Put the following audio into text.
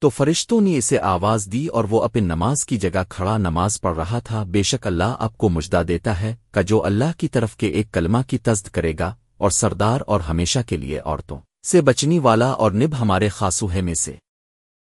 تو فرشتوں نے اسے آواز دی اور وہ اپنی نماز کی جگہ کھڑا نماز پڑھ رہا تھا۔ بے شک اللہ آپ کو مجدہ دیتا ہے کہ جو اللہ کی طرف کے ایک کلمہ کی تزد کرے گا اور سردار اور ہمیشہ کے لیے عورتوں سے بچنی والا اور نب ہمارے خاصوہے میں سے۔